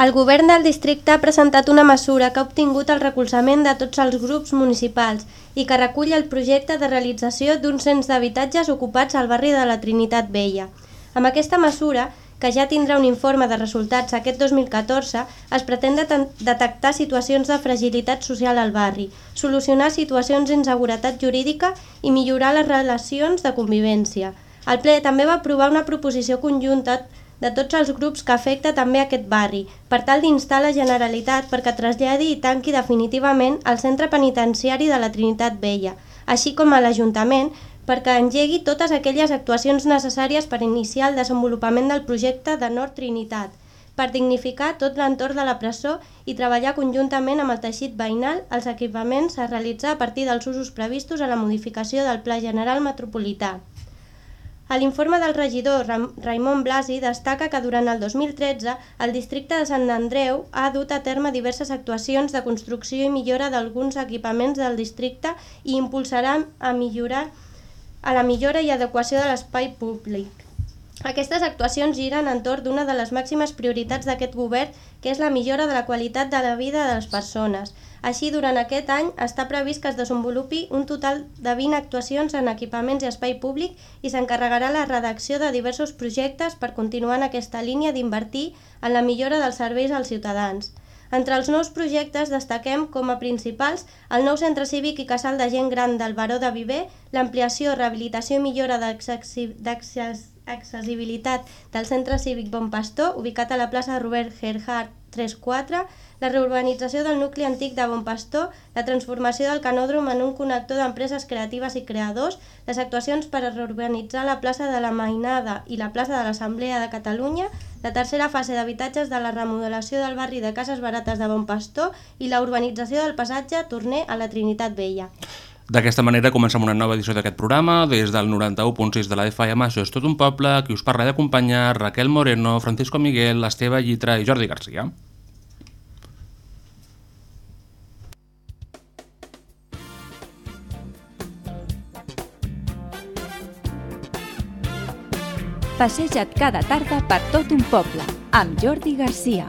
El govern del districte ha presentat una mesura que ha obtingut el recolzament de tots els grups municipals i que recull el projecte de realització d'un cens d'habitatges ocupats al barri de la Trinitat Vella. Amb aquesta mesura, que ja tindrà un informe de resultats aquest 2014, es pretén detectar situacions de fragilitat social al barri, solucionar situacions d'inseguretat jurídica i millorar les relacions de convivència. El ple també va aprovar una proposició conjunta de tots els grups que afecta també aquest barri, per tal d'instar la Generalitat perquè traslladi i tanqui definitivament el centre penitenciari de la Trinitat Vella, així com a l'Ajuntament perquè engegui totes aquelles actuacions necessàries per iniciar el desenvolupament del projecte de Nord Trinitat, per dignificar tot l'entorn de la presó i treballar conjuntament amb el teixit veïnal els equipaments a realitzar a partir dels usos previstos a la modificació del Pla General Metropolità. A l'informe del regidor Raimon Blasi destaca que durant el 2013 el districte de Sant Andreu ha dut a terme diverses actuacions de construcció i millora d'alguns equipaments del districte i impulsarà a millorar a la millora i adequació de l'espai públic. Aquestes actuacions giren entorn d'una de les màximes prioritats d'aquest govern, que és la millora de la qualitat de la vida de les persones. Així, durant aquest any està previst que es desenvolupi un total de 20 actuacions en equipaments i espai públic i s'encarregarà la redacció de diversos projectes per continuar en aquesta línia d'invertir en la millora dels serveis als ciutadans. Entre els nous projectes destaquem com a principals el nou centre cívic i casal de gent gran del Baró de Viver, l'ampliació, rehabilitació i millora d'accessi- d'accessibilitat del centre cívic Bon Pastor, ubicat a la plaça Robert Gerhard 34, la reurbanització del nucli antic de Bon Pastor, la transformació del canòdrom en un connector d'empreses creatives i creadors, les actuacions per a reurbanitzar la plaça de la Mainada i la plaça de l'Assemblea de Catalunya, la tercera fase d'habitatges de la remodelació del barri de Cases Barates de Bon Pastor i la urbanització del passatge Torner a la Trinitat Vella. D'aquesta manera comencem una nova edició d'aquest programa des del 91.6 de la FM. Això és tot un poble, qui us parla d'acompanyar Raquel Moreno, Francisco Miguel, Esteve Llitra i Jordi Garcia. Passeja't cada tarda per tot un poble, amb Jordi Garcia.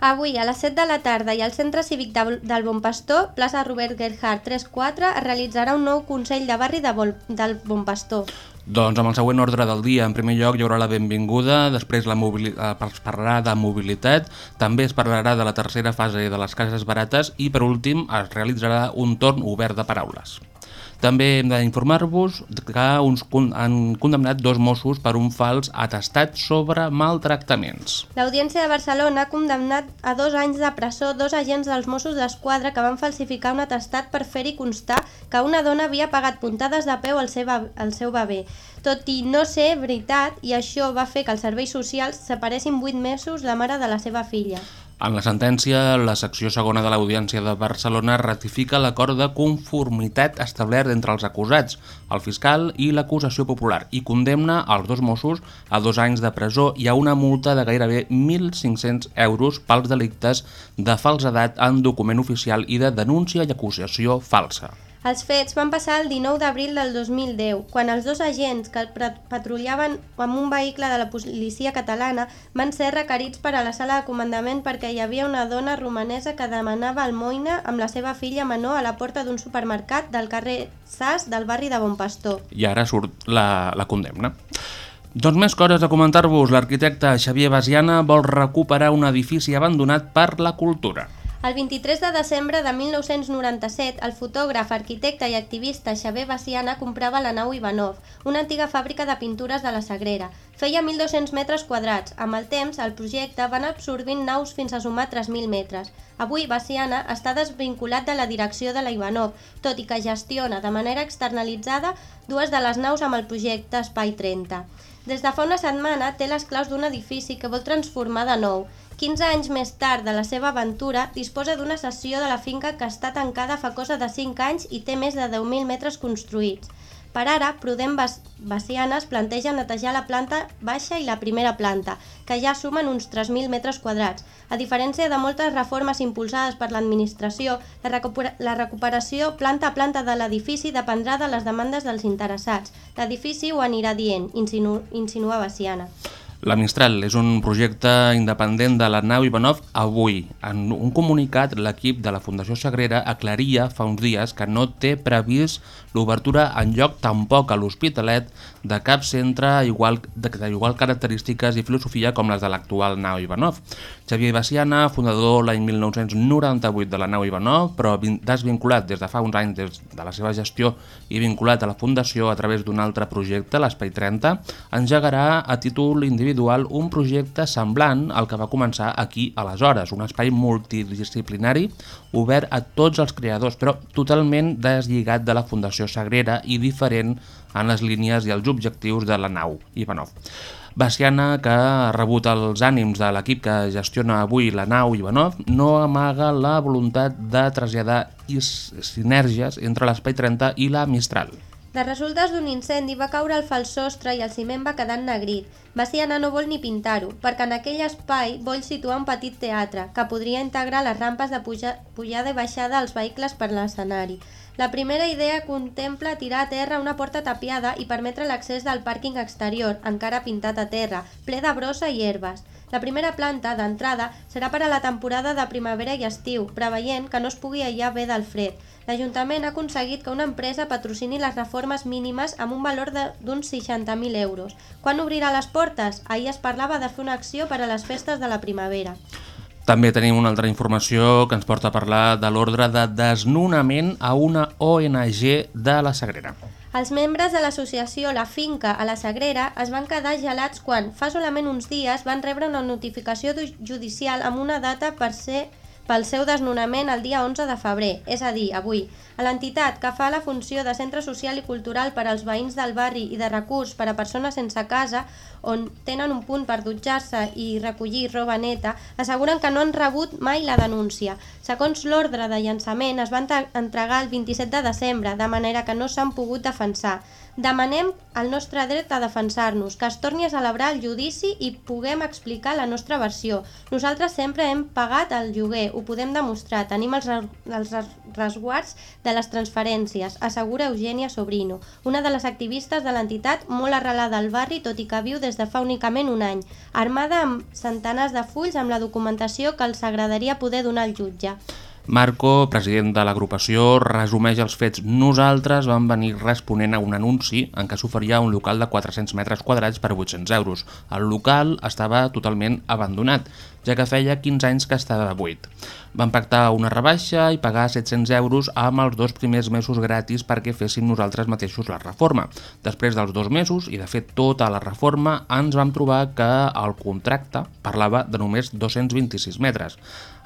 Avui, a les 7 de la tarda, i al Centre Cívic de, del Bon Pastor, plaça Robert Gerhard 34, es realitzarà un nou Consell de Barri de Vol, del Bon Pastor. Doncs amb el següent ordre del dia, en primer lloc hi haurà la benvinguda, després la eh, es parlarà de mobilitat, també es parlarà de la tercera fase de les cases barates i per últim es realitzarà un torn obert de paraules. També hem d'informar-vos que uns han condemnat dos Mossos per un fals atestat sobre maltractaments. L'Audiència de Barcelona ha condemnat a dos anys de presó dos agents dels Mossos d'Esquadra que van falsificar un atestat per fer-hi constar que una dona havia pagat puntades de peu al seu, al seu bebè. Tot i no ser veritat, i això va fer que els serveis socials separessin 8 mesos la mare de la seva filla. En la sentència, la secció segona de l'Audiència de Barcelona ratifica l'acord de conformitat establert entre els acusats, el fiscal i l'acusació popular i condemna els dos Mossos a dos anys de presó i a una multa de gairebé 1.500 euros pels delictes de falsedat en document oficial i de denúncia i acusació falsa. Els fets van passar el 19 d'abril del 2010, quan els dos agents que patrullaven amb un vehicle de la policia catalana van ser requerits per a la sala de comandament perquè hi havia una dona romanesa que demanava almoina amb la seva filla menor a la porta d'un supermercat del carrer Sas del barri de Bon Pastor. I ara surt la, la condemna. Doncs més coses a comentar-vos. L'arquitecte Xavier Basiana vol recuperar un edifici abandonat per la cultura. El 23 de desembre de 1997, el fotògraf, arquitecte i activista Xavier Baciana comprava la nau Ivanov, una antiga fàbrica de pintures de la Sagrera. Feia 1.200 metres quadrats. Amb el temps, el projecte van absorbint naus fins a sumar 3.000 metres. Avui, Baciana està desvinculat de la direcció de la Ivanov, tot i que gestiona de manera externalitzada dues de les naus amb el projecte Espai 30. Des de fa una setmana té les claus d'un edifici que vol transformar de nou. 15 anys més tard de la seva aventura, disposa d'una sessió de la finca que està tancada fa cosa de 5 anys i té més de 10.000 metres construïts. Per ara, Prudent Bas Bacianes planteja netejar la planta baixa i la primera planta, que ja sumen uns 3.000 metres quadrats. A diferència de moltes reformes impulsades per l'administració, la, recupera la recuperació planta a planta de l'edifici dependrà de les demandes dels interessats. L'edifici ho anirà dient, insinu insinua Baciana. La Mistral és un projecte independent de la nau Ivanov avui. En un comunicat, l'equip de la Fundació Sagrera aclaria fa uns dies que no té previst l'obertura en lloc tampoc a l'Hospitalet de cap centre igual, d'igual característiques i filosofia com les de l'actual nau Ivanov. Xavier Baciana, fundador l'any 1998 de la nau Ivanov, però desvinculat des de fa uns anys des de la seva gestió i vinculat a la Fundació a través d'un altre projecte, l'Espai 30, engegarà a títol individual un projecte semblant al que va començar aquí aleshores, un espai multidisciplinari obert a tots els creadors, però totalment deslligat de la Fundació Sagrera i diferent en les línies i els objectius de la nau Ivanov. Baciana, que ha rebut els ànims de l'equip que gestiona avui la nau Ivanov, no amaga la voluntat de traslladar sinergies entre l'Espai 30 i la Mistral. De resultes d'un incendi va caure el fals sostre i el ciment va quedar ennegrit. Baciana no vol ni pintar-ho, perquè en aquell espai vol situar un petit teatre que podria integrar les rampes de puja, pujada i baixada als vehicles per l'escenari. La primera idea contempla tirar a terra una porta tapiada i permetre l'accés del pàrquing exterior, encara pintat a terra, ple de brossa i herbes. La primera planta, d'entrada, serà per a la temporada de primavera i estiu, preveient que no es pugui aïllar bé del fred. L'Ajuntament ha aconseguit que una empresa patrocini les reformes mínimes amb un valor d'uns 60.000 euros. Quan obrirà les portes? Ahir es parlava de fer una acció per a les festes de la primavera. També tenim una altra informació que ens porta a parlar de l'ordre de desnonament a una ONG de la Sagrera. Els membres de l'associació La Finca a la Sagrera es van quedar gelats quan, fa solament uns dies, van rebre una notificació judicial amb una data per ser pel seu desnonament el dia 11 de febrer, és a dir, avui. A l'entitat que fa la funció de centre social i cultural per als veïns del barri i de recurs per a persones sense casa, on tenen un punt per dutxar-se i recollir roba neta, asseguren que no han rebut mai la denúncia. Segons l'ordre de llançament, es van entregar el 27 de desembre, de manera que no s'han pogut defensar. Demanem el nostre dret a defensar-nos, que es torni a celebrar el judici i puguem explicar la nostra versió. Nosaltres sempre hem pagat el lloguer, ho podem demostrar, tenim els, els resguards de les transferències, assegura Eugènia Sobrino, una de les activistes de l'entitat molt arrelada al barri, tot i que viu des de fa únicament un any, armada amb centenars de fulls amb la documentació que els agradaria poder donar al jutge. Marco, president de l'agrupació, resumeix els fets. Nosaltres vam venir responent a un anunci en què s'oferia un local de 400 metres quadrats per 800 euros. El local estava totalment abandonat, ja que feia 15 anys que estava buit. Vam pactar una rebaixa i pagar 700 euros amb els dos primers mesos gratis perquè féssim nosaltres mateixos la reforma. Després dels dos mesos, i de fet tota la reforma, ens vam trobar que el contracte parlava de només 226 metres.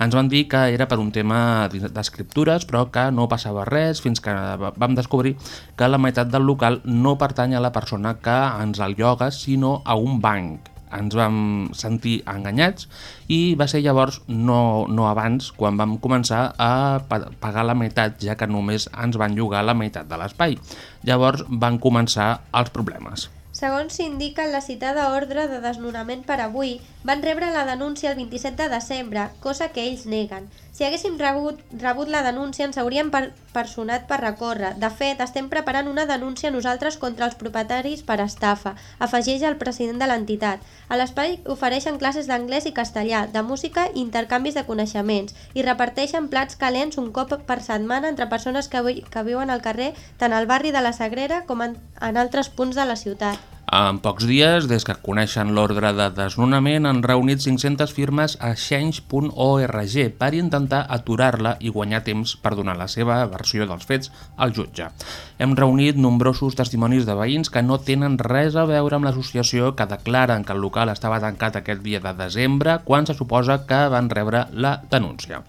Ens van dir que era per un tema d'escriptures, però que no passava res fins que vam descobrir que la meitat del local no pertany a la persona que ens el lloga, sinó a un banc ens vam sentir enganyats i va ser llavors, no, no abans, quan vam començar a pagar la meitat, ja que només ens van llogar la meitat de l'espai. Llavors van començar els problemes. Segons s'indica en la citada ordre de desnonament per avui, van rebre la denúncia el 27 de desembre, cosa que ells neguen. Si haguéssim rebut, rebut la denúncia ens hauríem per, personat per recórrer. De fet, estem preparant una denúncia nosaltres contra els propietaris per estafa, afegeix el president de l'entitat. A l'espai ofereixen classes d'anglès i castellà, de música i intercanvis de coneixements, i reparteixen plats calents un cop per setmana entre persones que, vi que viuen al carrer, tant al barri de la Sagrera com en, en altres punts de la ciutat. En pocs dies, des que coneixen l'ordre de desnonament, han reunit 500 firmes a change.org per intentar aturar-la i guanyar temps per donar la seva versió dels fets al jutge. Hem reunit nombrosos testimonis de veïns que no tenen res a veure amb l'associació que declaren que el local estava tancat aquest dia de desembre quan se suposa que van rebre la denúncia.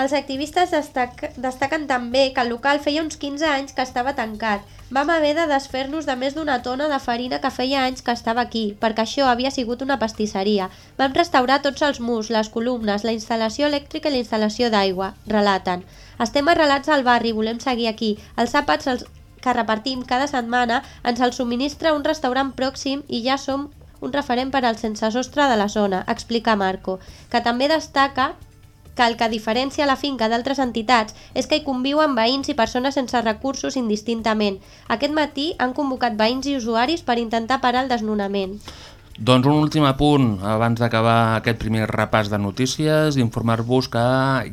Els activistes destac destaquen també que el local feia uns 15 anys que estava tancat. Vam haver de desfer-nos de més d'una tona de farina que feia anys que estava aquí, perquè això havia sigut una pastisseria. Vam restaurar tots els murs, les columnes, la instal·lació elèctrica i la instal·lació d'aigua, relaten. Estem arrelats al barri, volem seguir aquí. Els àpats els que repartim cada setmana ens els subministra un restaurant pròxim i ja som un referent per al sense sostre de la zona, explica Marco, que també destaca el que diferencia la finca d'altres entitats és que hi conviuen veïns i persones sense recursos indistintament. Aquest matí han convocat veïns i usuaris per intentar parar el desnonament. Doncs un últim apunt, abans d'acabar aquest primer repàs de notícies, informar-vos que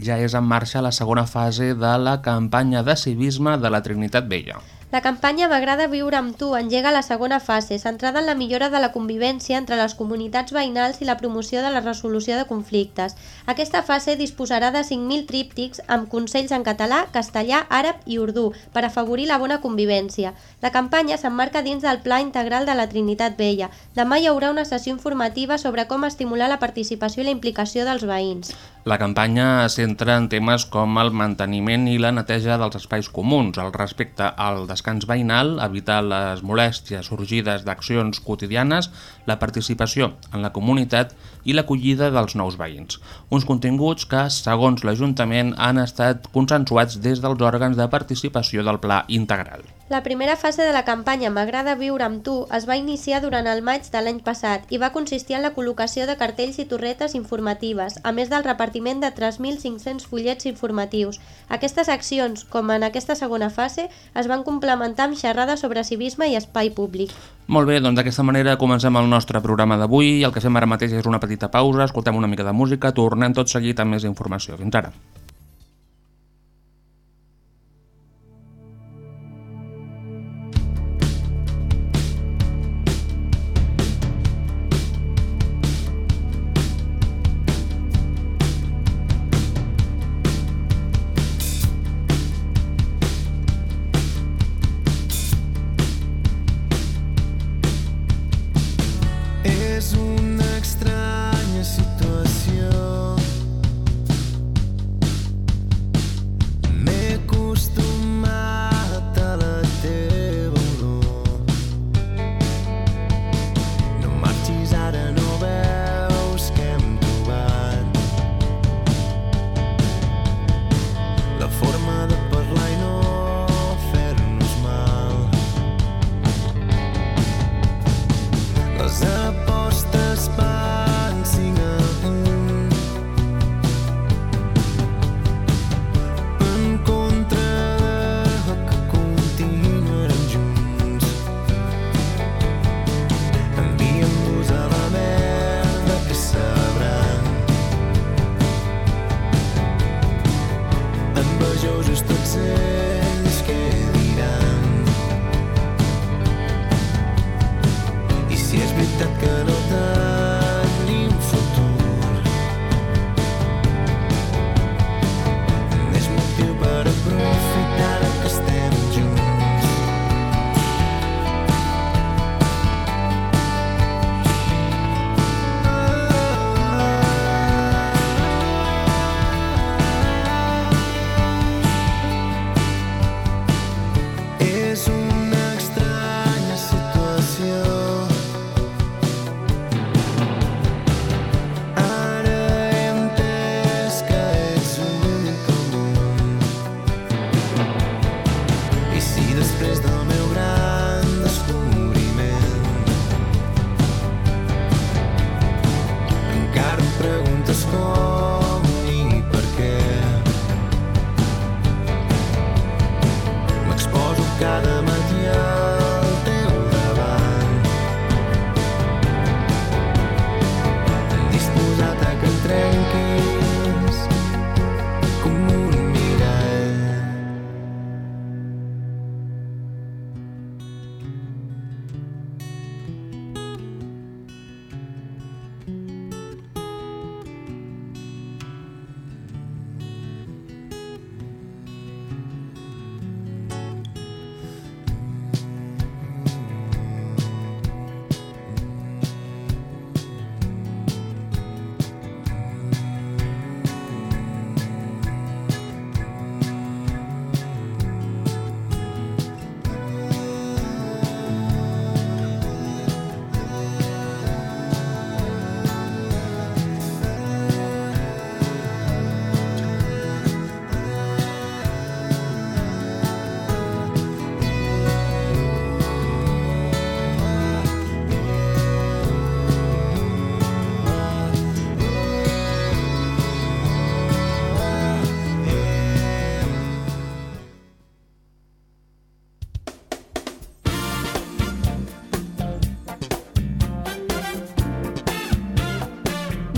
ja és en marxa la segona fase de la campanya de civisme de la Trinitat Vella. La campanya M'agrada viure amb tu engega la segona fase, centrada en la millora de la convivència entre les comunitats veïnals i la promoció de la resolució de conflictes. Aquesta fase disposarà de 5.000 tríptics amb consells en català, castellà, àrab i urdú per afavorir la bona convivència. La campanya s'emmarca dins del Pla Integral de la Trinitat Vella. Demà hi haurà una sessió informativa sobre com estimular la participació i la implicació dels veïns. La campanya es centra en temes com el manteniment i la neteja dels espais comuns, el respecte al descans veïnal, evitar les molèsties sorgides d'accions quotidianes, la participació en la comunitat i l'acollida dels nous veïns. Uns continguts que, segons l'Ajuntament, han estat consensuats des dels òrgans de participació del Pla Integral. La primera fase de la campanya M'agrada viure amb tu es va iniciar durant el maig de l'any passat i va consistir en la col·locació de cartells i torretes informatives, a més del repartiment de 3.500 fullets informatius. Aquestes accions, com en aquesta segona fase, es van complementar amb xerrades sobre civisme i espai públic. Molt bé, doncs d'aquesta manera comencem el nostre programa d'avui. El que fem ara mateix és una petita pausa, escoltem una mica de música, tornem tot seguit amb més informació. Fins ara.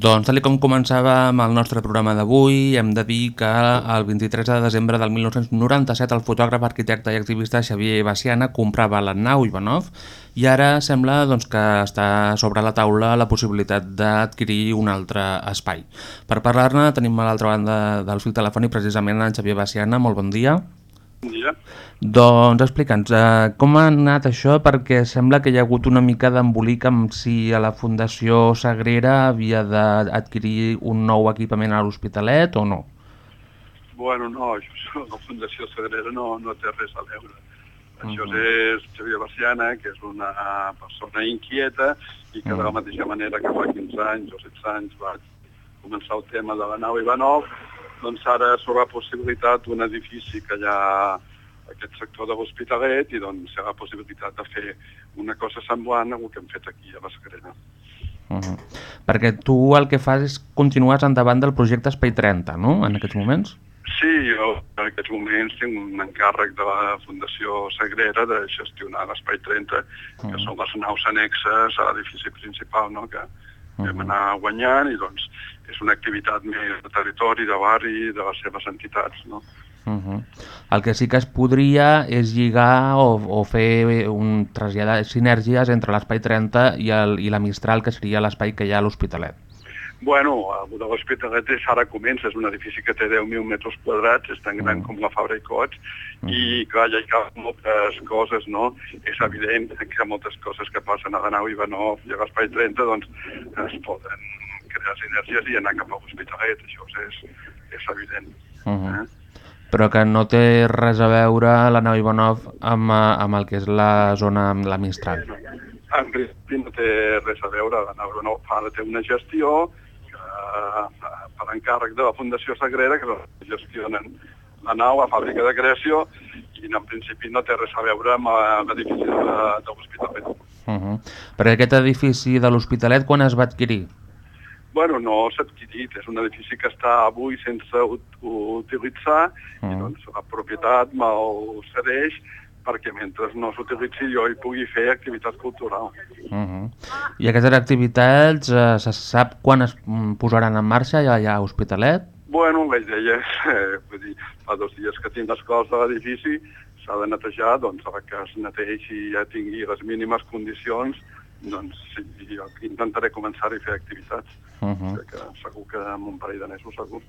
Doncs tal com començava amb el nostre programa d'avui, hem de dir que el 23 de desembre del 1997 el fotògraf, arquitecte i activista Xavier Baciana comprava la nau Ivanov i ara sembla doncs, que està sobre la taula la possibilitat d'adquirir un altre espai. Per parlar-ne tenim a l'altra banda del fil telefònic precisament en Xavier Baciana. Molt bon dia. Doncs explica'ns, eh, com ha anat això? Perquè sembla que hi ha hagut una mica d'embolic amb si a la Fundació Sagrera havia d'adquirir un nou equipament a l'Hospitalet o no. Bueno, no, això, la Fundació Sagrera no, no té res a veure. Això Mhm. és Xavier Barciana, que és una persona inquieta i que de la mateixa manera que fa 15 anys o 16 anys va començar el tema de la nau Ivanov, doncs ara sobre la possibilitat d'un edifici que hi ha aquest sector de l'Hospitalet i doncs hi ha la possibilitat de fer una cosa semblant a el que hem fet aquí a la Sagrera. Uh -huh. Perquè tu el que fas és continuar endavant del projecte Espai 30, no?, en aquests moments? Sí, jo en aquests moments tinc un encàrrec de la Fundació Sagrera de gestionar l'Espai 30, que Mhm. són les naus annexes a l'edifici principal no? que vam Mhm. anar guanyant i doncs és una activitat més de territori, de barri, de les seves entitats. No? Uh -huh. El que sí que es podria és lligar o, o fer un traslladar sinergies entre l'Espai 30 i, el, i la Mistral, que seria l'espai que hi ha a l'Hospitalet. Bueno, el de l'Hospitalet ara comença, és un edifici que té 10.000 metres quadrats, és tan gran Mm. com la Fabra i Cots, i clar, ja hi ha moltes coses, no? És evident que hi ha moltes coses que passen a la nau Ivanov i a l'Espai 30, doncs es poden crear sinergies i anar cap a l'Hospitalet, això és, és evident. Uh -huh. Eh? Però que no té res a veure la nau Ivanov amb, amb el que és la zona amb la Mistral. En principi no té res a veure, la nau Ivanov ara té una gestió eh, per encàrrec de la Fundació Sagrera, que gestionen la nau, la fàbrica de creació, i en principi no té res a veure amb eh, l'edifici de, de l'Hospitalet. Uh -huh. Perquè aquest edifici de l'Hospitalet quan es va adquirir? Bueno, no s'ha adquirit, és un edifici que està avui sense ut- utilitzar i Mm. doncs la propietat me'l cedeix perquè mentre no s'utilitzi jo hi pugui fer activitat cultural. Uh -huh. I aquestes activitats eh, se sap quan es mm, posaran en marxa allà, allà a Hospitalet? Bueno, la idea és, eh, vull dir, fa dos dies que tinc les coses de l'edifici, s'ha de netejar, doncs a la que es neteixi i ja tingui les mínimes condicions, doncs sí, jo intentaré començar a fer activitats. Uh -huh. Que segur que en un parell de mesos segur.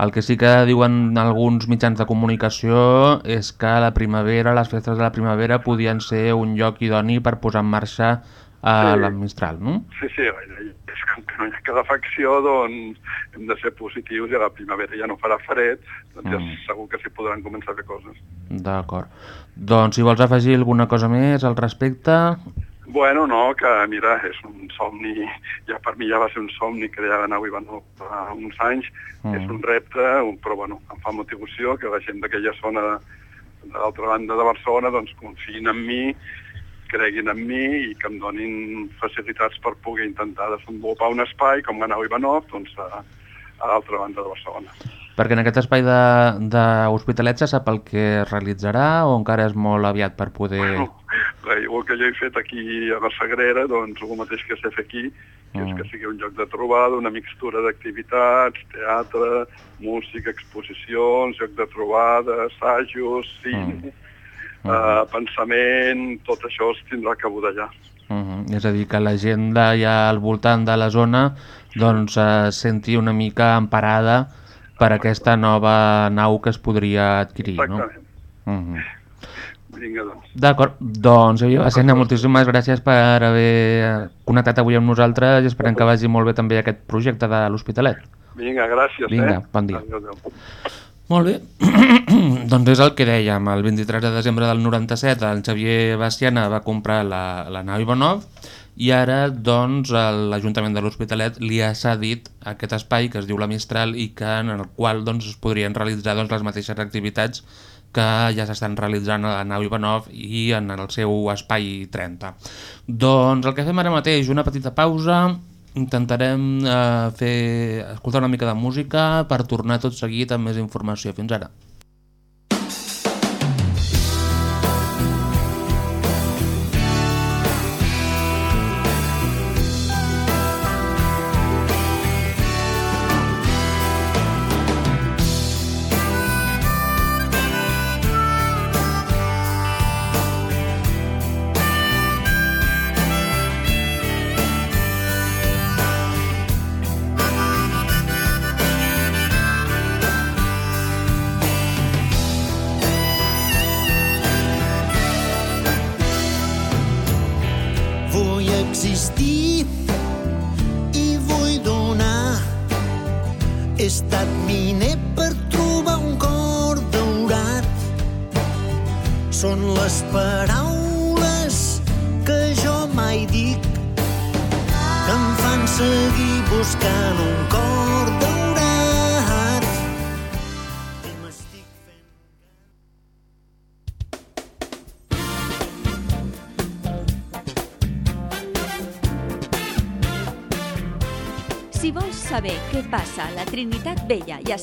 El que sí que diuen alguns mitjans de comunicació és que la primavera, les festes de la primavera podien ser un lloc idoni per posar en marxa a Sí. la Mistral, no? Sí, sí, és que no hi ha calefacció, doncs hem de ser positius i a la primavera ja no farà fred, doncs ja Mm. segur que s'hi podran començar a fer coses. D'acord. Doncs si vols afegir alguna cosa més al respecte... Bueno, no, que mira, és un somni, ja per mi ja va ser un somni crear la nau Ivanov fa uns anys, Mm. és un repte, un, però bueno, em fa molta il·lusió que la gent d'aquella zona de, l'altra banda de Barcelona doncs confiïn en mi, creguin en mi i que em donin facilitats per poder intentar desenvolupar un espai com la nau Ivanov doncs, a, a l'altra banda de Barcelona. Perquè en aquest espai de, de Hospitalet se sap el que es realitzarà o encara és molt aviat per poder... Bueno, el que jo he fet aquí a la Sagrera, doncs el mateix que sé fer aquí, que és Mm. que sigui un lloc de trobada, una mixtura d'activitats, teatre, música, exposicions, lloc de trobada, assajos, cine, Mm. eh, pensament, tot això es tindrà cabuda allà. Uh -huh. És a dir, que la gent d'allà al voltant de la zona doncs es senti una mica emparada per aquesta nova nau que es podria adquirir, no? Exactament. Uh -huh. Vinga, doncs. D'acord, doncs Bacena, moltíssimes gràcies per haver connectat avui amb nosaltres i esperem que vagi molt bé també aquest projecte de l'Hospitalet. Vinga, gràcies, Vinga, eh? bon dia. Adéu, adéu. Molt bé, doncs és el que dèiem, el 23 de desembre del 97 el Xavier Bastiana va comprar la, la nau Ivanov i ara doncs l'Ajuntament de l'Hospitalet li ha cedit aquest espai que es diu la Mistral i que en el qual doncs, es podrien realitzar doncs, les mateixes activitats que ja s'estan realitzant a la nau Ivanov i en el seu espai 30. Doncs el que fem ara mateix, una petita pausa intentarem eh, fer, escoltar una mica de música per tornar tot seguit amb més informació. Fins ara.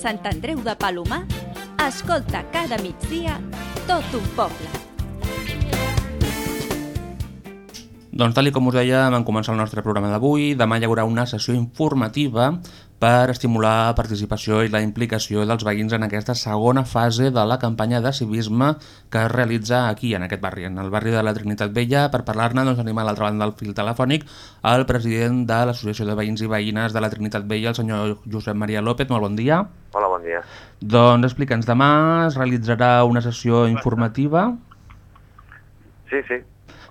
Sant Andreu de Palomar, escolta cada migdia tot un poble. Doncs tal com us dèiem, en començar el nostre programa d'avui, demà hi haurà una sessió informativa per estimular la participació i la implicació dels veïns en aquesta segona fase de la campanya de civisme que es realitza aquí, en aquest barri, en el barri de la Trinitat Vella. Per parlar-ne, doncs, tenim a l'altra banda del fil telefònic el president de l'Associació de Veïns i Veïnes de la Trinitat Vella, el senyor Josep Maria López. Molt bon dia. Hola, bon dia. Doncs explica'ns, demà es realitzarà una sessió informativa Sí, sí.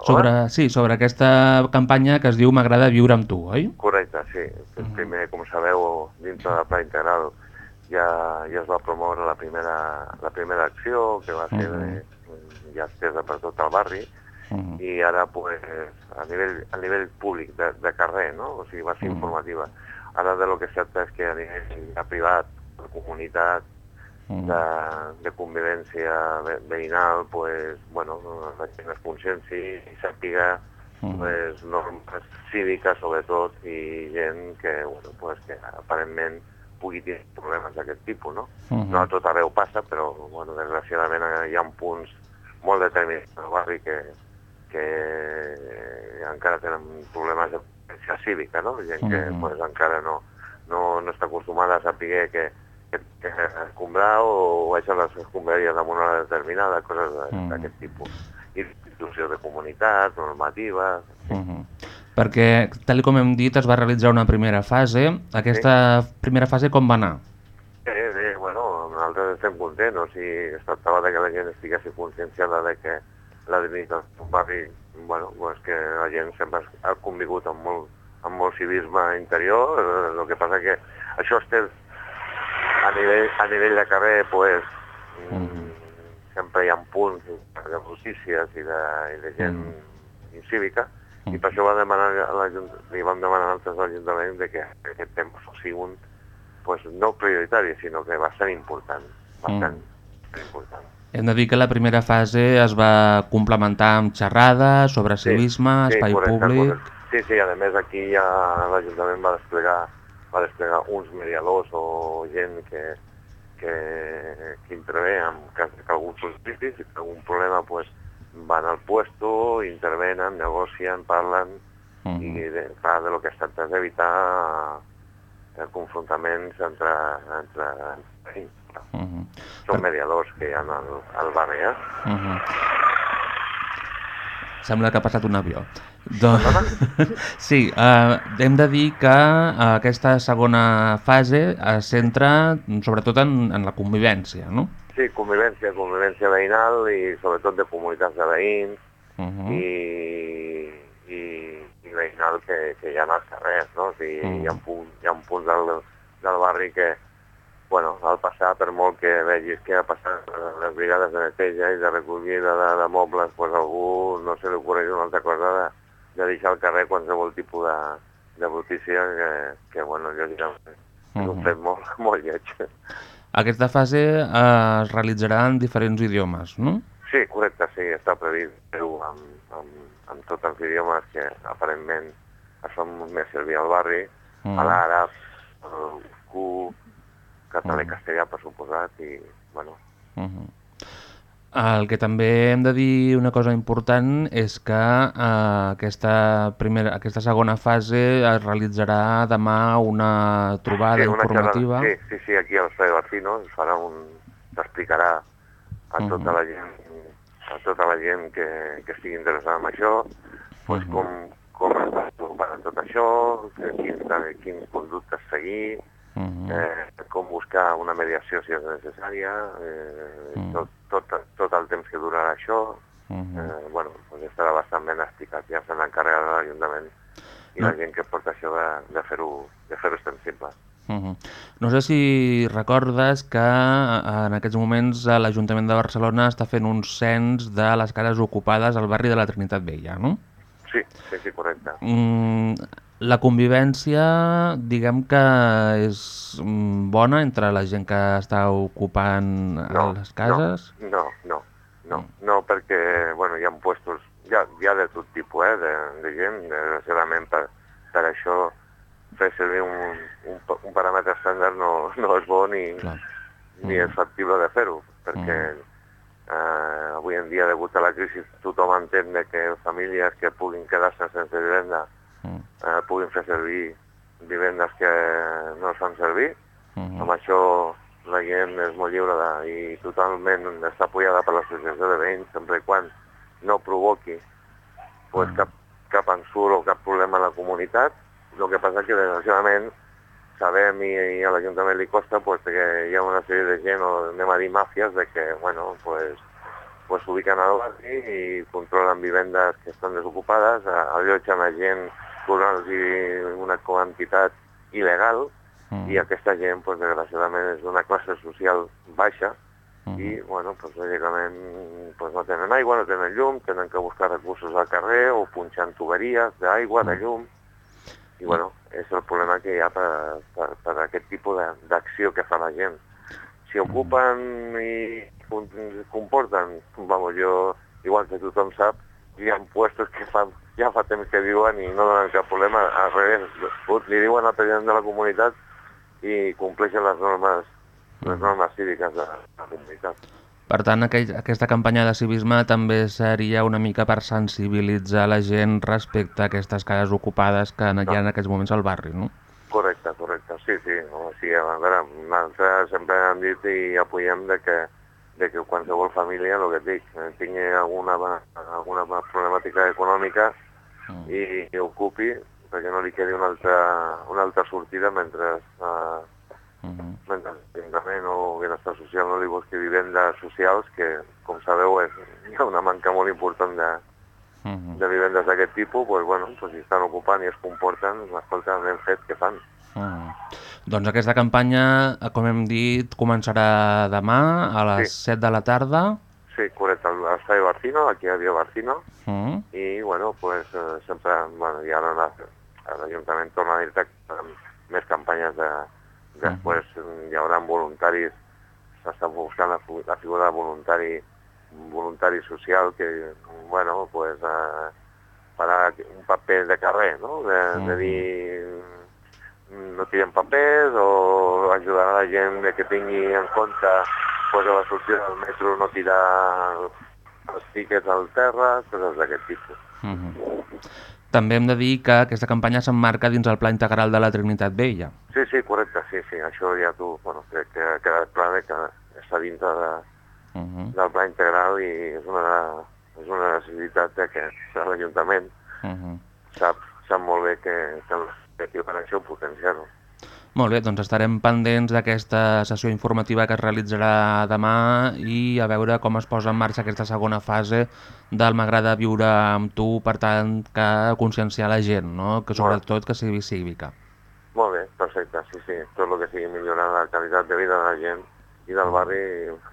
Sobre, sí, sobre aquesta campanya que es diu M'agrada viure amb tu, oi? Correcte, sí. El primer, com sabeu, dintre del Pla Integral ja, ja es va promoure la primera, la primera acció, que va ser de, ja estesa per tot el barri, Mhm. i ara pues, a, nivell, a nivell públic, de, de carrer, no? o sigui, va ser Mhm. informativa. Ara de lo que es tracta és que a nivell privat, de comunitat. De, de convivència ve- veïnal, pues, bueno, la gent es conscienci i sàpiga Mhm. pues, normes cíviques, sobretot, i gent que, bueno, pues, que aparentment pugui tenir problemes d'aquest tipus, no? Mhm. No a tot arreu passa, però, bueno, desgraciadament hi ha punts molt determinats al barri que, que encara tenen problemes de cívica, no? Gent que Mhm. pues, encara no, no, no està acostumada a saber que, que, que escombrar o baixar les escombraries damunt una hora determinada, coses Mhm. d'aquest tipus. Institució de comunitat, normatives... Mhm. Perquè, tal com hem dit, es va realitzar una primera fase. Aquesta primera fase com va anar? Bé, bé, bueno, nosaltres estem contents, o sigui, es tractava de que la gent estigués conscienciada de que la dignitat d'un barri, bueno, pues que la gent sempre ha convigut amb molt, amb molt civisme interior, eh, el que passa que això es té nivell, a nivell de carrer, pues, mm, sempre hi ha punts de notícies i de, i de gent incívica, i per això va demanar a li vam demanar a altres ajuntaments de que aquest tema fos un, pues, no prioritari, sinó que bastant important, bastant important. Hem de dir que la primera fase es va complementar amb xerrades sobre civisme, espai correcte, públic... correcte. Sí, sí, a més aquí ja l'Ajuntament va desplegar, va desplegar uns mediadors o gent que, que, que intervé en cas que algú sol·liciti, si té algun problema, pues, van al puesto, intervenen, negocien, parlen, i de, clar, de lo que es tracta és d'evitar eh, confrontaments entre, entre, entre veïns. Mhm. Són mediadors que hi ha al, al barri, eh? Mhm. Sembla que ha passat un avió. Doncs... sí, eh, hem de dir que eh, aquesta segona fase es centra sobretot en, en la convivència, no? Sí, convivència, convivència veïnal i sobretot de comunitats de veïns Mhm. i, i, i veïnal que, que hi ha als carrers, no? O sigui, Mhm. hi, ha punts, hi ha punts del, del barri que, bueno, al passar, per molt que vegis que ha passat eh, les brigades de neteja i de recollida de, de mobles, pues algú no se li ocorreix una altra cosa de, de deixar al carrer qualsevol tipus de, de brutícia que, que bueno, lògicament, és un Mhm. fet molt, molt lleig. Aquesta fase eh, es realitzarà en diferents idiomes, no? Sí, correcte, sí, està previst fer-ho amb, amb, amb tots els idiomes que aparentment es fa molt més servir al barri, Mm. a l'àrab, al Q, català i Mm. castellà, per suposat, i, bueno, Mhm. El que també hem de dir una cosa important és que eh, aquesta, primera, aquesta segona fase es realitzarà demà una trobada sí, una informativa. Xerrada, sí, sí, sí, aquí al Espai Barcino es farà un... s'explicarà a tota la gent a tota la gent que, que estigui interessada en això, pues, Mhm. com, com es va tot això, que, quins, quins conductes seguir, Mhm. eh, com buscar una mediació si és necessària, eh, Mm. tot, tot, tot el temps que durarà això, Mhm. eh, bueno, doncs estarà bastant ben explicat, ja se n'encarregarà l'Ajuntament i No. la gent que porta això de, de fer-ho de fer extensible. Mhm. No sé si recordes que eh, en aquests moments eh, l'Ajuntament de Barcelona està fent un cens de les cases ocupades al barri de la Trinitat Vella, no? Sí, sí, sí, correcte. Mm, la convivència, diguem que és mm, bona entre la gent que està ocupant No, les cases? No, no, no, no, perquè, bueno, hi ha puestos, hi ha, hi ha de tot tipus, eh, de, de gent, desgraciadament per, per això fer servir un, un, un paràmetre estàndard no, no és bo ni, Clar. ni és factible de fer-ho, perquè eh, avui en dia, degut a la crisi, tothom entén que famílies que puguin quedar-se sense vivenda Mm. eh, puguin fer servir vivendes que no es fan servir. Mhm. Amb això la gent és molt lliure de, i totalment està apoyada per l'associació de veïns, sempre quan no provoqui pues, cap, cap ensurt o cap problema a la comunitat. El que passa que, desgraciadament, sabem i, i a l'Ajuntament li costa pues, que hi ha una sèrie de gent, o anem a dir màfies, de que, bueno, pues, pues s'ubiquen al barri i controlen vivendes que estan desocupades, allotgen a gent cobrant-los una quantitat il·legal Mm. i aquesta gent, pues, desgraciadament, és d'una classe social baixa Mhm. i, bueno, pues, lògicament, pues, no tenen aigua, no tenen llum, tenen que buscar recursos al carrer o punxant tuberies d'aigua, de llum, i, bueno, és el problema que hi ha per, per, per aquest tipus d'acció que fa la gent. Si ocupen i com- comporten, vamos, jo, igual que tothom sap, hi ha puestos que fan, ja fa temps que viuen i no donen cap problema, al revés, li diuen al president de la comunitat i compleixen les normes, les normes cíviques de la comunitat. Per tant, aquell, aquesta campanya de civisme també seria una mica per sensibilitzar la gent respecte a aquestes cases ocupades que hi ha en aquests moments al barri, no? Correcte, correcte, sí, sí. O sigui, a veure, nosaltres sempre hem dit i apoyem de que, de que qualsevol família, el que et dic, eh, tingui alguna, alguna problemàtica econòmica i, i ocupi, perquè no li quedi una altra, una altra sortida mentre, eh, Mhm. mentre l'Ajuntament o Benestar Social no li busqui vivendes socials, que, com sabeu, és, hi ha una manca molt important de, Mhm. de vivendes d'aquest tipus, doncs, bueno, doncs, si estan ocupant i es comporten, escolta, ben fet, què fan? Mhm. Doncs aquesta campanya, com hem dit, començarà demà a les Sí. 7 de la tarda. Sí, correcte, al Espai Barcino, aquí havia Barcino, Mhm. i, bueno, pues, eh, sempre, bueno, i ara la- l'Ajuntament torna a dir que més campanyes de... Després hi haurà voluntaris, s'està buscant la, la figura de voluntari, voluntari social que, bueno, pues, eh, farà un paper de carrer, no? De, de dir no tirem papers o ajudar a la gent de que tingui en compte pues, la sortida del metro no tirar els tiquets al terra, coses d'aquest tipus. Mhm. També hem de dir que aquesta campanya s'emmarca dins el Pla Integral de la Trinitat Vella. Sí, sí, correcte, sí, sí, això ja tu, bueno, crec que ha quedat clar que està dintre de, Mhm. del pla integral i és una, és una necessitat que l'Ajuntament Mhm. sap, sap molt bé que, que l'objectiu per això potenciar-ho. Molt bé, doncs estarem pendents d'aquesta sessió informativa que es realitzarà demà i a veure com es posa en marxa aquesta segona fase del M'agrada viure amb tu, per tant, que conscienciar la gent, no? que sobretot que sigui cívica. Molt bé, perfecte, sí, sí, tot el que sigui millorar la qualitat de vida de la gent i del barri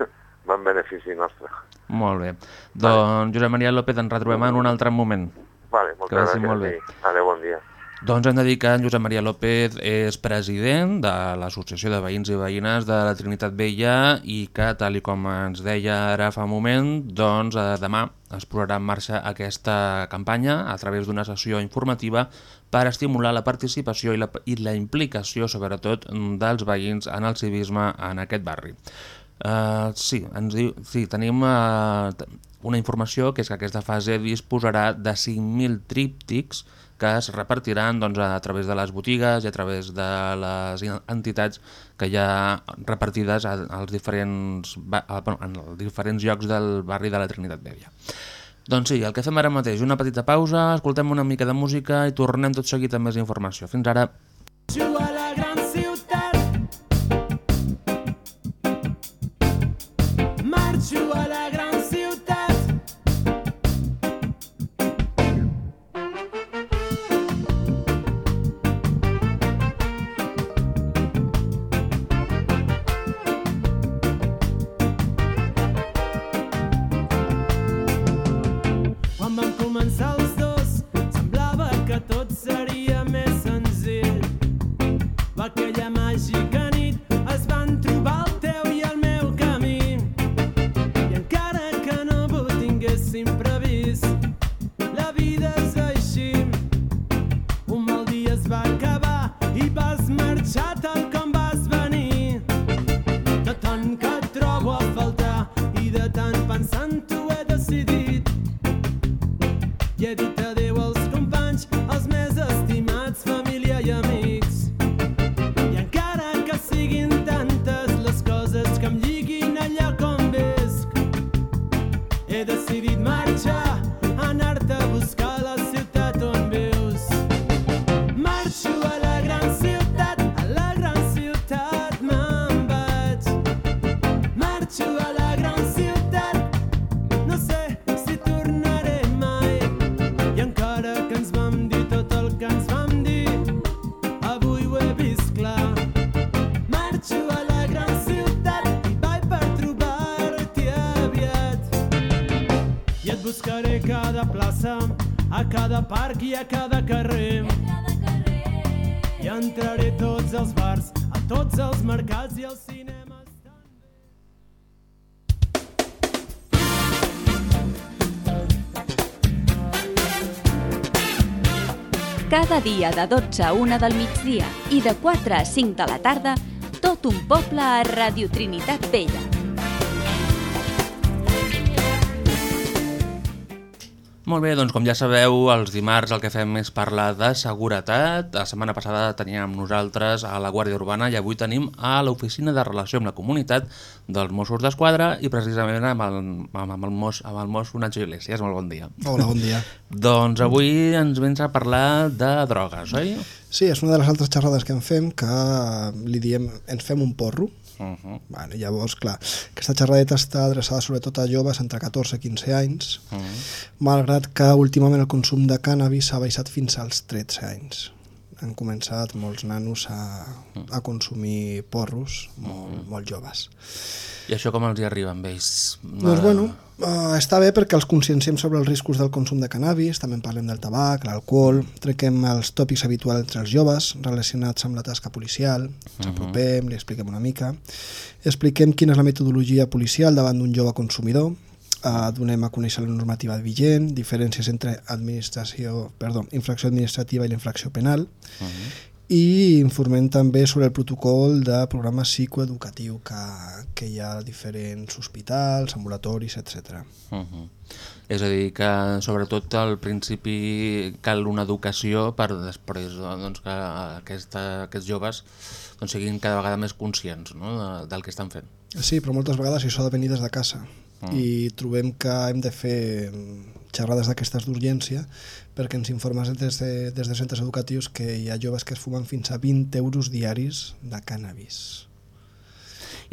va en benefici nostre. Molt bé. Doncs Josep Maria López, ens retrobem en un altre moment. Vale, Que moltes vagi gràcies. molt bé. Adéu, bon dia. Doncs hem de dir que en Josep Maria López és president de l'Associació de Veïns i Veïnes de la Trinitat Vella i que, tal i com ens deia ara fa un moment, doncs eh, demà es posarà en marxa aquesta campanya a través d'una sessió informativa per estimular la participació i la, i la implicació, sobretot, dels veïns en el civisme en aquest barri. Uh, sí, ens diu, sí, tenim uh, una informació que és que aquesta fase disposarà de 5.000 tríptics que es repartiran doncs, a través de les botigues i a través de les entitats que hi ha repartides als diferents, en els diferents llocs del barri de la Trinitat Vella. Doncs sí, el que fem ara mateix, una petita pausa, escoltem una mica de música i tornem tot seguit amb més informació. Fins ara. decidido marcha. Buscaré a cada plaça, a cada parc i a cada carrer. I entraré a tots els bars, a tots els mercats i als cinemes. Cada dia de 12 a 1 del migdia i de 4 a 5 de la tarda, tot un poble a Radio Trinitat Vella. Molt bé, doncs com ja sabeu, els dimarts el que fem és parlar de seguretat. La setmana passada teníem amb nosaltres a la Guàrdia Urbana i avui tenim a l'Oficina de Relació amb la Comunitat dels Mossos d'Esquadra i precisament amb el, amb el, mos, amb el mos Nacho Iglesias. Molt bon dia. Hola, bon dia. Doncs avui ens vens a parlar de drogues, oi? Sí, és una de les altres xerrades que en fem que li diem, ens fem un porro. Uh -huh. Bueno, llavors, clar, aquesta xerradeta està adreçada sobretot a joves entre 14 i 15 anys, Uh -huh. malgrat que últimament el consum de cànnabis s'ha baixat fins als 13 anys. Han començat molts nanos a, a consumir porros molt, molt joves. I això com els hi arriba amb ells? Doncs bueno, uh, està bé perquè els conscienciem sobre els riscos del consum de cannabis, també en parlem del tabac, l'alcohol, trequem els tòpics habituals entre els joves relacionats amb la tasca policial, ens apropem, li expliquem una mica, expliquem quina és la metodologia policial davant d'un jove consumidor, uh, donem a conèixer la normativa vigent, diferències entre administració, perdó, infracció administrativa i la infracció penal, Uh -huh. i informem també sobre el protocol de programa psicoeducatiu que, que hi ha a diferents hospitals, ambulatoris, etc. Uh -huh. És a dir, que sobretot al principi cal una educació per després doncs, que aquesta, aquests joves doncs, siguin cada vegada més conscients no? de, del que estan fent. Sí, però moltes vegades això ha de venir des de casa Mm. i trobem que hem de fer xerrades d'aquestes d'urgència perquè ens informes des de, des de centres educatius que hi ha joves que es fumen fins a 20 euros diaris de cànnabis.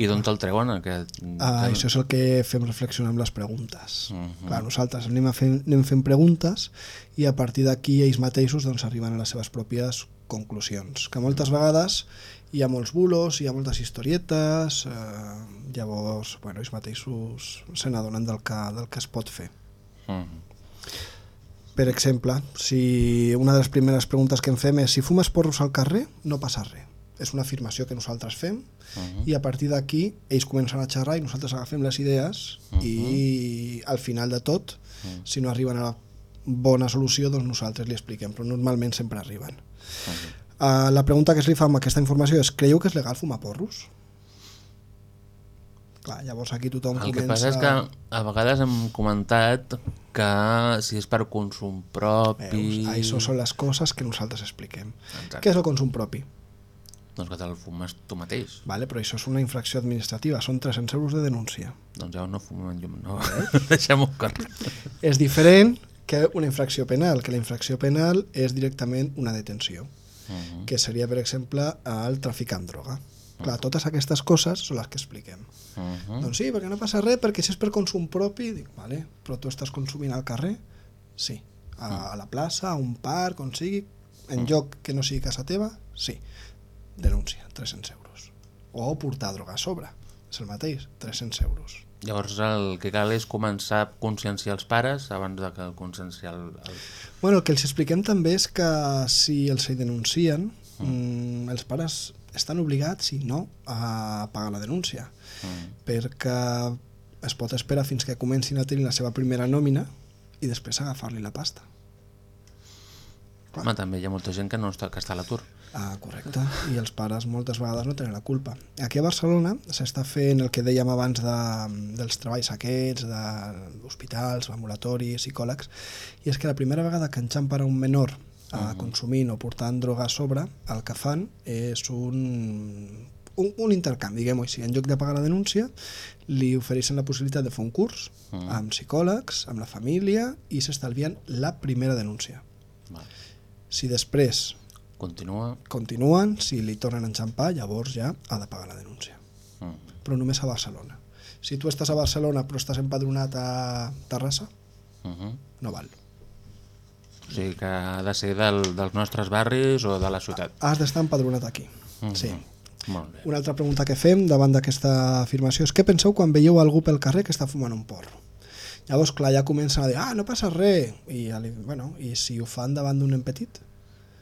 I d'on te'l treuen? Aquest... Ah, això és el que fem reflexionar amb les preguntes. Uh -huh. Clar, nosaltres anem, a fer, anem fent preguntes i a partir d'aquí ells mateixos doncs, arriben a les seves pròpies conclusions. Que moltes vegades hi ha molts bulos, hi ha moltes historietes, eh, llavors bueno, ells mateixos se n'adonen del, que, del que es pot fer. Uh -huh. Per exemple, si una de les primeres preguntes que em fem és si fumes porros al carrer, no passa res. És una afirmació que nosaltres fem Uh -huh. i a partir d'aquí ells comencen a xerrar i nosaltres agafem les idees i al final de tot, si no arriben a la bona solució, doncs nosaltres li expliquem, però normalment sempre arriben. Uh, la pregunta que es li fa amb aquesta informació és creieu que és legal fumar porros? Clar, llavors aquí tothom El que comença... passa és que a vegades hem comentat que si és per consum propi... Veus? Això són les coses que nosaltres expliquem. Exacte. Què és el consum propi? Doncs que te'l fumes tu mateix. Vale, però això és una infracció administrativa, són 300 euros de denúncia. Doncs ja no fumem llum, no. Deixem-ho córrer. És diferent que una infracció penal, que la infracció penal és directament una detenció, Que seria, per exemple, el tràfic amb droga. Clar, totes aquestes coses són les que expliquem. Mhm. Doncs sí, perquè no passa res, perquè si és per consum propi, dic, vale, però tu estàs consumint al carrer? Sí. A, a la plaça, a un parc, on sigui, en lloc que no sigui casa teva? Sí. Denúncia, 300 euros. O portar droga a sobre, és el mateix, 300 euros. Llavors el que cal és començar a conscienciar els pares abans de que conscienciar el... el... Bueno, el que els expliquem també és que si els hi denuncien, mm. els pares estan obligats, si no, a pagar la denúncia, Mm. perquè es pot esperar fins que comencin a tenir la seva primera nòmina i després agafar-li la pasta. Home, també hi ha molta gent que no està, que està a l'atur. Ah, correcte. I els pares moltes vegades no tenen la culpa. Aquí a Barcelona s'està fent el que dèiem abans de, dels treballs aquests, d'hospitals, ambulatoris, psicòlegs, i és que la primera vegada que enxampen a un menor a consumint o portant droga a sobre, el que fan és un, un, un intercanvi, diguem-ho així. En lloc de pagar la denúncia, li ofereixen la possibilitat de fer un curs Mm. amb psicòlegs, amb la família, i s'estalvien la primera denúncia. Val. Si després Continua. continuen, si li tornen a enxampar, llavors ja ha de pagar la denúncia. Mm. Però només a Barcelona. Si tu estàs a Barcelona però estàs empadronat a Terrassa, Uh -huh. no val. O sigui que ha de ser del, dels nostres barris o de la ciutat. Has d'estar empadronat aquí. Mhm. Sí. Molt bé. Una altra pregunta que fem davant d'aquesta afirmació és què penseu quan veieu algú pel carrer que està fumant un porro? Llavors, clar, ja comencen a dir, ah, no passa res, i, bueno, i si ho fan davant d'un nen petit?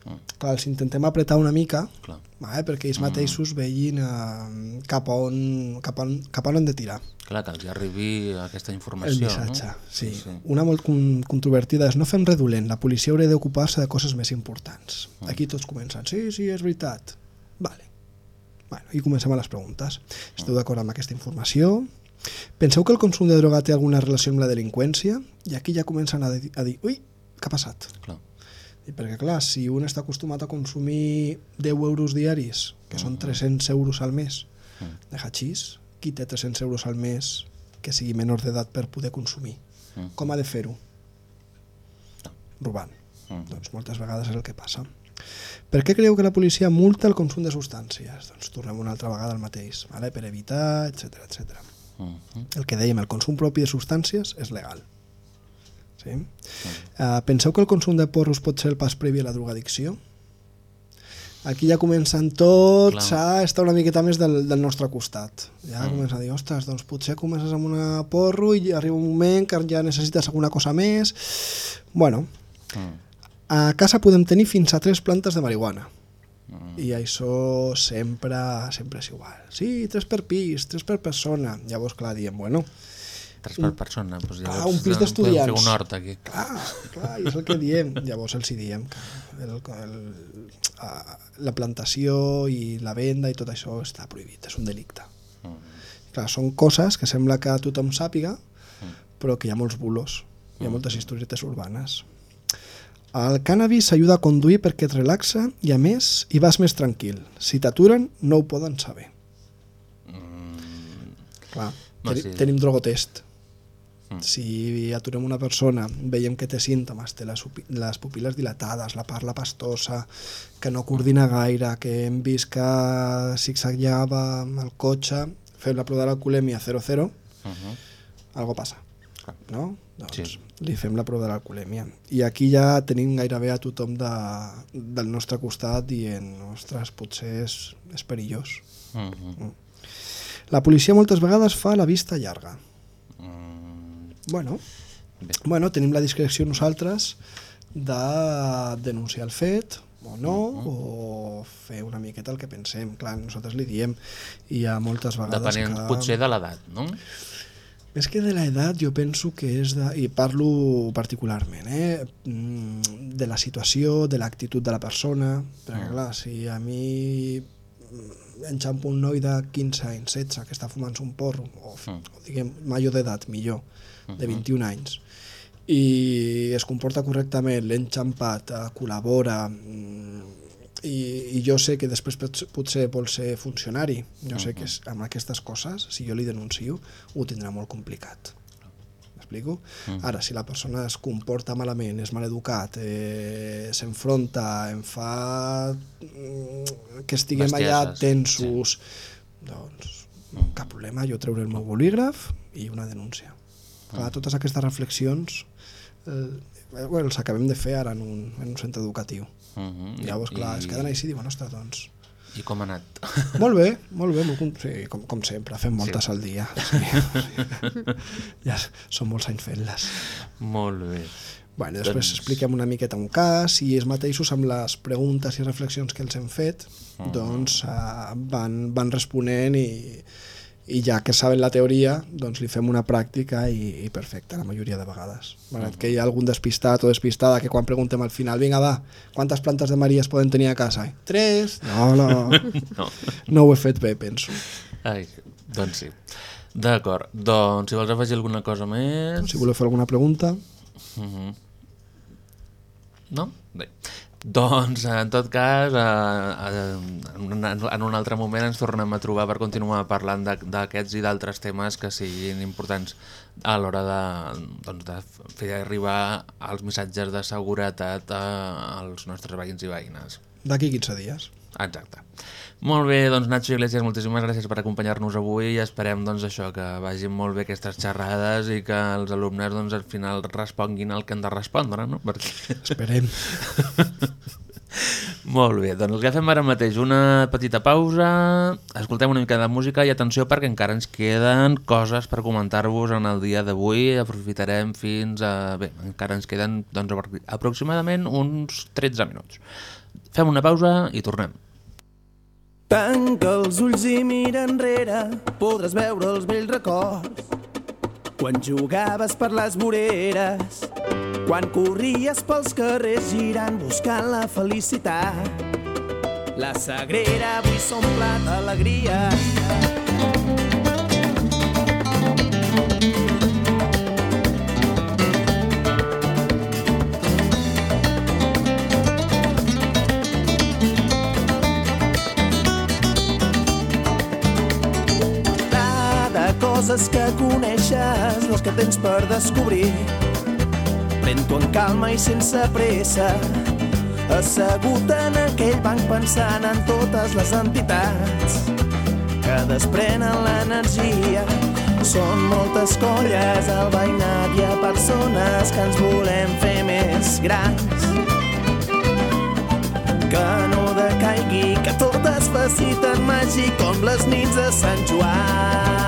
Mm. Clar, els intentem apretar una mica Clar. vale, perquè ells mateixos vegin eh, cap, a on, cap, a on, cap a on han de tirar. Clar, que els arribi aquesta El informació. missatge, no? sí. sí. Una molt con controvertida és no fem res dolent, la policia hauria d'ocupar-se de coses més importants. Aquí tots comencen, sí, sí, és veritat. Vale. Bueno, i comencem a les preguntes. Esteu d'acord amb aquesta informació? Penseu que el consum de droga té alguna relació amb la delinqüència? I aquí ja comencen a, a dir ui, què ha passat? Clar. I perquè, clar, si un està acostumat a consumir 10 euros diaris, que són 300 euros al mes, de hachís, qui té 300 euros al mes que sigui menor d'edat per poder consumir? Mm. Com ha de fer-ho? Robant. Mm. Doncs moltes vegades és el que passa. Per què creieu que la policia multa el consum de substàncies? Doncs tornem una altra vegada al mateix, vale? per evitar, etc etc. Mhm. El que dèiem, el consum propi de substàncies és legal. Sí? Uh, penseu que el consum de porros pot ser el pas previ a la drogadicció? Aquí ja comencen tots Clar. a estar una miqueta més del, del nostre costat. Ja Mm. comencen a dir, ostres, doncs potser comences amb una porro i arriba un moment que ja necessites alguna cosa més. Bueno, Mm. a casa podem tenir fins a tres plantes de marihuana. I això sempre, sempre és igual. Sí, tres per pis, tres per persona. Llavors, clar, diem, bueno, Tres per persona. Doncs Clar, llavors un pis podem d'estudiants. fer un hort aquí. clar, clar, és el que diem. Llavors els hi diem que el, el, la plantació i la venda i tot això està prohibit, és un delicte. Clar, són coses que sembla que tothom sàpiga, però que hi ha molts bulos, hi ha moltes historietes urbanes. El cànnabis s'ajuda a conduir perquè et relaxa i a més hi vas més tranquil. Si t'aturen no ho poden saber. Clar, No, sí. tenim drogotest. Si aturem una persona, veiem que té símptomes, té les, les pupil·les dilatades, la parla pastosa, que no coordina gaire, que hem vist que zigzagueava amb el cotxe, fem la prova de l'alcoholèmia 0-0, Mhm. algo passa, no? Doncs Sí. li fem la prova de l'alcoholèmia. I aquí ja tenim gairebé a tothom de, del nostre costat dient, ostres, potser és, és perillós. Mhm. La policia moltes vegades fa la vista llarga. Mm. Bueno, Bueno, tenim la discreció nosaltres de denunciar el fet o no, o fer una miqueta el que pensem. Clar, nosaltres li diem, i hi ha moltes vegades Depenent que... potser de l'edat, no? Més que de l'edat, jo penso que és de... I parlo particularment, eh? mm, De la situació, de l'actitud de la persona. Perquè, clar, si a mi mm, enxampo un noi de 15 anys, 16, que està fumant un porro, o, o diguem, major d'edat, millor, de 21 anys, i es comporta correctament, l'he enxampat, eh, col·labora, mm, i, i jo sé que després pot, potser vol ser funcionari. Jo sé que és, amb aquestes coses, si jo li denuncio, ho tindrà molt complicat. M'explico? Ara, si la persona es comporta malament, és maleducat, eh, s'enfronta, em fa mm, que estiguem allà tensos, doncs cap problema, jo treuré el meu bolígraf i una denúncia. Clar, totes aquestes reflexions eh, bueno, els acabem de fer ara en un, en un centre educatiu. Mhm. Llavors, clar, I- es queden així i diuen, ostres, doncs... I com ha anat? Molt bé, molt bé, molt, sí, com, com sempre, fem moltes Sí. al dia. Sí. ja són molts anys fent-les. Molt bé. Bueno, després Doncs- expliquem una miqueta un cas i ells mateixos amb les preguntes i reflexions que els hem fet Mhm. doncs uh, van, van responent i, i ja que saben la teoria doncs li fem una pràctica i, i perfecte la majoria de vegades malgrat que hi ha algun despistat o despistada que quan preguntem al final vinga va, quantes plantes de Maria es poden tenir a casa? Tres? No, no, No. no ho he fet bé penso Ai, doncs sí. D'acord, doncs si vols afegir alguna cosa més... si voleu fer alguna pregunta Mhm. No? Bé. Doncs, en tot cas, eh, eh, en, un, en un altre moment ens tornem a trobar per continuar parlant d'aquests i d'altres temes que siguin importants a l'hora de, doncs, de fer arribar els missatges de seguretat a, als nostres veïns i veïnes. d'aquí 15 dies Exacte. Molt bé, doncs Nacho Iglesias, moltíssimes gràcies per acompanyar-nos avui i esperem doncs, això que vagin molt bé aquestes xerrades i que els alumnes doncs, al final responguin el que han de respondre, no? Perquè... Esperem. molt bé, doncs el que fem ara mateix, una petita pausa, escoltem una mica de música i atenció perquè encara ens queden coses per comentar-vos en el dia d'avui, aprofitarem fins a... bé, encara ens queden doncs, apro- aproximadament uns 13 minuts. Fem una pausa i tornem. Tanca els ulls i mira enrere, podràs veure els vells records. Quan jugaves per les voreres, quan corries pels carrers girant buscant la felicitat. La Sagrera avui s'omple d'alegria. Coses que coneixes, les que tens per descobrir. Pren-t'ho en calma i sense pressa, assegut en aquell banc pensant en totes les entitats que desprenen l'energia. Són moltes colles al veïnat, hi ha persones que ens volem fer més grans. Que no decaigui, que tot es faci tan màgic com les nits de Sant Joan.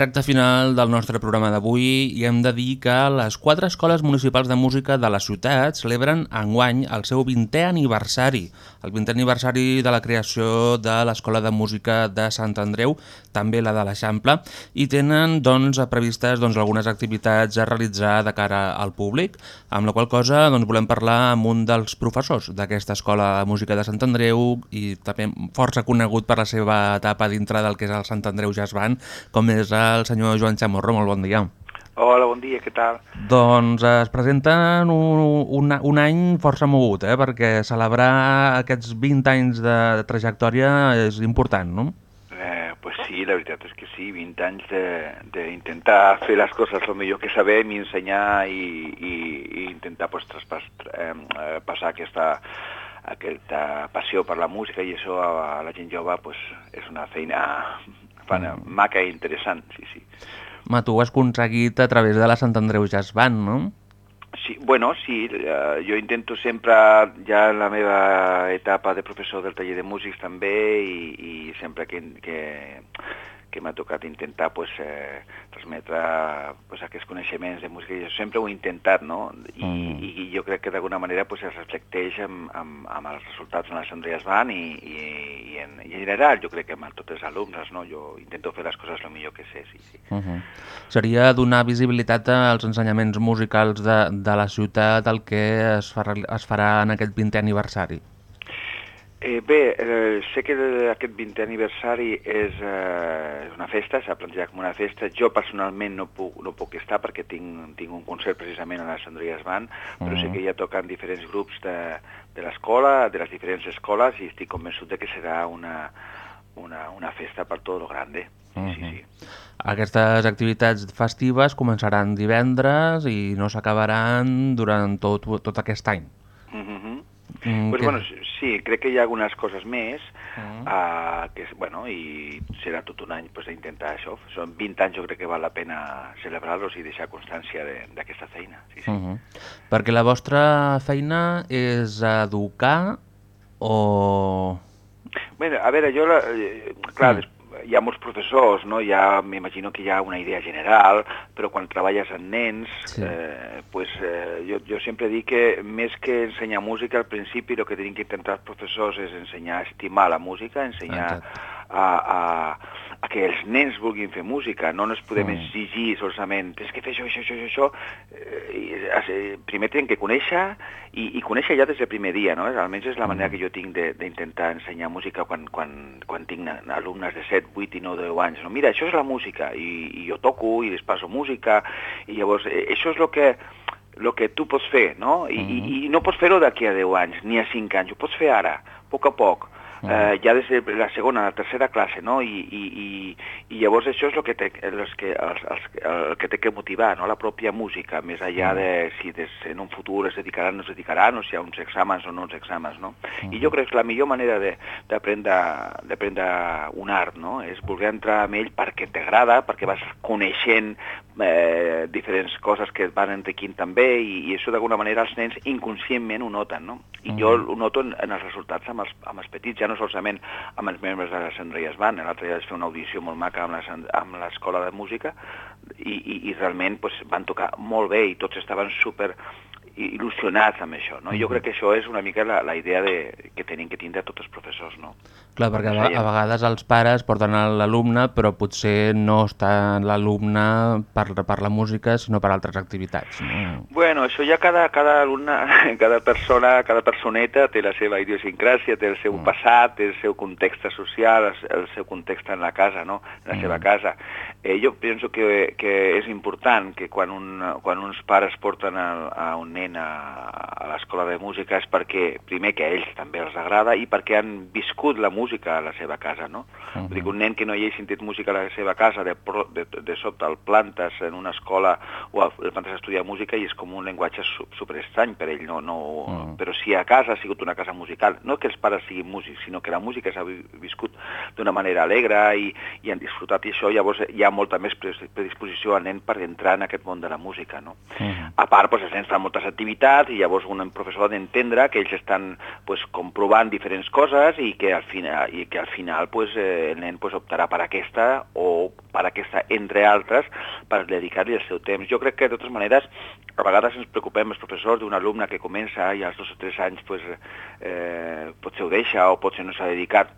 Recte final del nostre programa d'avui i hem de dir que les quatre escoles municipals de música de la ciutat celebren enguany el seu 20è aniversari, el 20è aniversari de la creació de l'Escola de Música de Sant Andreu, també la de l'Eixample, i tenen doncs, previstes doncs, algunes activitats a realitzar de cara al públic, amb la qual cosa doncs, volem parlar amb un dels professors d'aquesta Escola de Música de Sant Andreu i també força conegut per la seva etapa dintre del que és el Sant Andreu Jazz Band, com és el senyor Joan Chamorro. Molt bon dia. Hola, bon dia, què tal? Doncs es presenten un, un, un any força mogut, eh? perquè celebrar aquests 20 anys de trajectòria és important, no? Eh, pues sí, la veritat és que sí, 20 anys de- d'intentar fer les coses el millor que sabem i ensenyar i, i, i intentar pues, traspas, eh, eh, passar aquesta, aquesta passió per la música i això a, a la gent jove pues, és una feina fan, maca i interessant, sí, sí. Ma, tu ho has aconseguit a través de la Sant Andreu Jazz Band, no? Sí, bueno, sí, eh, jo intento sempre, ja en la meva etapa de professor del taller de músics també, i, i sempre que, que, que m'ha tocat intentar pues, eh, transmetre pues, aquests coneixements de música, jo sempre ho he intentat, no? I, Mm. i, i jo crec que d'alguna manera pues, es reflecteix amb, amb, amb els resultats en les Andreas Band i, i, i, en, i en general jo crec que amb tots els alumnes, no? Jo intento fer les coses el millor que sé, sí, sí. Uh -huh. Seria donar visibilitat als ensenyaments musicals de, de la ciutat el que es farà, es farà en aquest 20è aniversari. Eh, bé, eh, sé que aquest 20è aniversari és eh, una festa, s'ha plantejat com una festa. Jo personalment no puc, no puc estar perquè tinc, tinc un concert precisament a la Sandries Band, però sé Mhm. que ja toquen diferents grups de, de l'escola, de les diferents escoles, i estic convençut de que serà una, una, una festa per tot lo grande. Uh -huh. Aquestes activitats festives començaran divendres i no s'acabaran durant tot, tot aquest any. Mhm. Mm, pues que- bueno, sí, crec que hi ha algunes coses més, Mhm. uh, que, és- bueno, i serà tot un any pues, intentar això. Són 20 anys, jo crec que val la pena celebrar-los i deixar constància de- d'aquesta feina. Sí, sí. Uh -huh. Perquè la vostra feina és educar o... Bé, a veure, jo, la, eh, clar, Mm. Hi ha molts professors, no? m'imagino que hi ha una idea general, però quan treballes amb nens, Sí. eh, pues, eh, jo, jo sempre dic que més que ensenyar música, al principi el que tenim que intentar els professors és ensenyar a estimar la música, ensenyar a, a, a que els nens vulguin fer música, no ens podem Mm. exigir solament tens que fer això, això, això, això, això. Eh, i, eh, primer tenen que conèixer i, i conèixer ja des del primer dia, no? Almenys és la manera que jo tinc de- d'intentar ensenyar música quan, quan, quan tinc alumnes de 7, 8 i 9, 10 anys. No? Mira, això és la música i, i jo toco i les passo música i llavors eh, això és el que el que tu pots fer, no? I, i, i no pots fer-ho d'aquí a 10 anys, ni a 5 anys, ho pots fer ara, a poc a poc, eh, ja des de la segona, la tercera classe, no? I, i, i, i llavors això és el que té, els que, els, els, el que té que motivar, no? La pròpia música, més enllà de si des, en un futur es dedicaran o no es dedicaran, o si hi ha uns exàmens o no uns exàmens, no? I jo crec que la millor manera de- d'aprendre d'aprendre un art, no? És voler entrar amb ell perquè t'agrada, perquè vas coneixent eh, diferents coses que et van enriquint també i, i això d'alguna manera els nens inconscientment ho noten, no? I jo ho noto en, en els resultats amb els, amb els petits, ja no solament amb els membres de la Sant Reies Band, l'altre dia vaig fer una audició molt maca amb l'escola de música i, i, i realment pues, van tocar molt bé i tots estaven super il·lusionats amb això, no? Jo crec que això és una mica la, la idea de, que tenim que tindre tots els professors, no? Clar, perquè a, a vegades els pares porten l'alumne, però potser no està l'alumne per, per la música, sinó per altres activitats. No? Bueno, això ja cada, cada alumne, cada persona, cada personeta té la seva idiosincràsia, té el seu passat, té el seu context social, el, el seu context en la casa, no? en la seva casa. Eh, jo penso que, que és important que quan, un, quan uns pares porten a, a un nen a, a l'escola de música és perquè, primer, que a ells també els agrada i perquè han viscut la música a la seva casa, no? Uh Vull dir un nen que no hi hagi sentit música a la seva casa, de, pro- de, de sobte el plantes en una escola o el plantes a estudiar música i és com un llenguatge su- superestrany per ell, no, no, Mm. però si a casa ha sigut una casa musical, no que els pares siguin músics, sinó que la música s'ha vi- viscut d'una manera alegre i, i han disfrutat i això, llavors hi ha molta més predisposició al nen per entrar en aquest món de la música, no? A part, doncs, els nens fan moltes activitats i llavors un professor ha d'entendre que ells estan pues, comprovant diferents coses i que al final, i que al final pues, eh, el nen pues, optarà per aquesta o per aquesta, entre altres, per dedicar-li el seu temps. Jo crec que, de totes maneres, a vegades ens preocupem els professors d'un alumne que comença i als dos o tres anys pues, eh, potser ho deixa o potser no s'ha dedicat